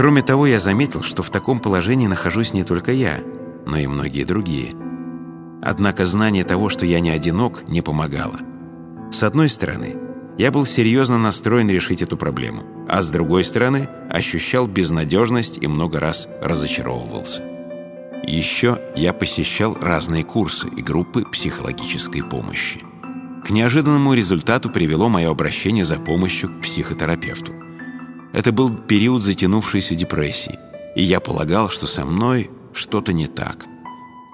Кроме того, я заметил, что в таком положении нахожусь не только я, но и многие другие. Однако знание того, что я не одинок, не помогало. С одной стороны, я был серьезно настроен решить эту проблему, а с другой стороны, ощущал безнадежность и много раз разочаровывался. Еще я посещал разные курсы и группы психологической помощи. К неожиданному результату привело мое обращение за помощью к психотерапевту. Это был период затянувшейся депрессии, и я полагал, что со мной что-то не так.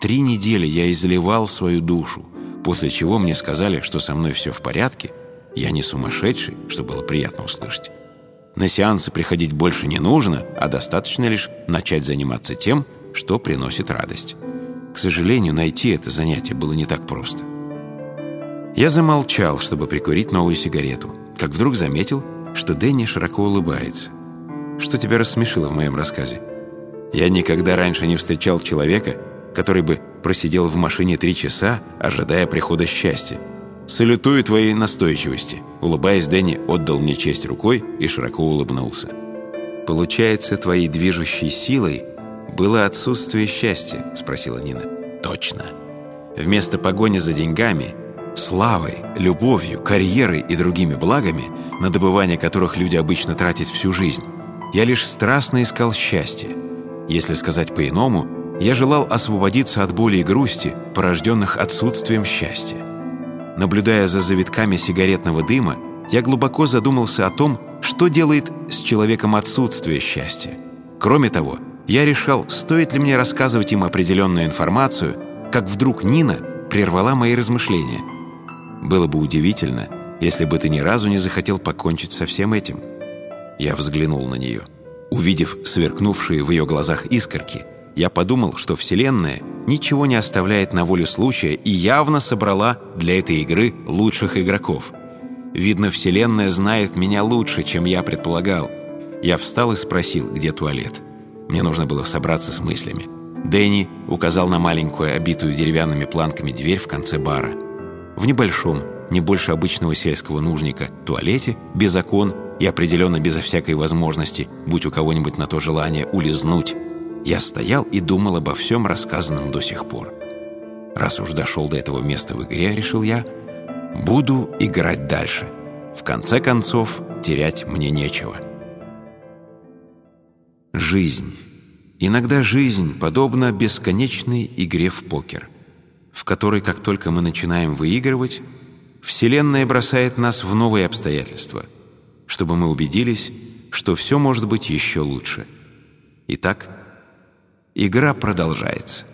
Три недели я изливал свою душу, после чего мне сказали, что со мной все в порядке, я не сумасшедший, что было приятно услышать. На сеансы приходить больше не нужно, а достаточно лишь начать заниматься тем, что приносит радость. К сожалению, найти это занятие было не так просто. Я замолчал, чтобы прикурить новую сигарету, как вдруг заметил, что Дэнни широко улыбается. «Что тебя рассмешило в моем рассказе?» Я никогда раньше не встречал человека, который бы просидел в машине три часа, ожидая прихода счастья. «Салютую твоей настойчивости», улыбаясь, Дэнни отдал мне честь рукой и широко улыбнулся. «Получается, твоей движущей силой было отсутствие счастья?» – спросила Нина. «Точно. Вместо погони за деньгами, славой, любовью, карьерой и другими благами, на добывание которых люди обычно тратят всю жизнь, я лишь страстно искал счастье. Если сказать по-иному, я желал освободиться от боли и грусти, порожденных отсутствием счастья. Наблюдая за завитками сигаретного дыма, я глубоко задумался о том, что делает с человеком отсутствие счастья. Кроме того, я решал, стоит ли мне рассказывать им определенную информацию, как вдруг Нина прервала мои размышления. Было бы удивительно, если бы ты ни разу не захотел покончить со всем этим. Я взглянул на нее. Увидев сверкнувшие в ее глазах искорки, я подумал, что Вселенная ничего не оставляет на волю случая и явно собрала для этой игры лучших игроков. Видно, Вселенная знает меня лучше, чем я предполагал. Я встал и спросил, где туалет. Мне нужно было собраться с мыслями. Дэнни указал на маленькую, обитую деревянными планками дверь в конце бара. В небольшом, не больше обычного сельского нужника, туалете, без окон и определенно безо всякой возможности, будь у кого-нибудь на то желание, улизнуть, я стоял и думал обо всем рассказанном до сих пор. Раз уж дошел до этого места в игре, решил я, буду играть дальше. В конце концов, терять мне нечего. Жизнь. Иногда жизнь подобна бесконечной игре в покер, в которой, как только мы начинаем выигрывать, Вселенная бросает нас в новые обстоятельства, чтобы мы убедились, что все может быть еще лучше. Итак, игра продолжается.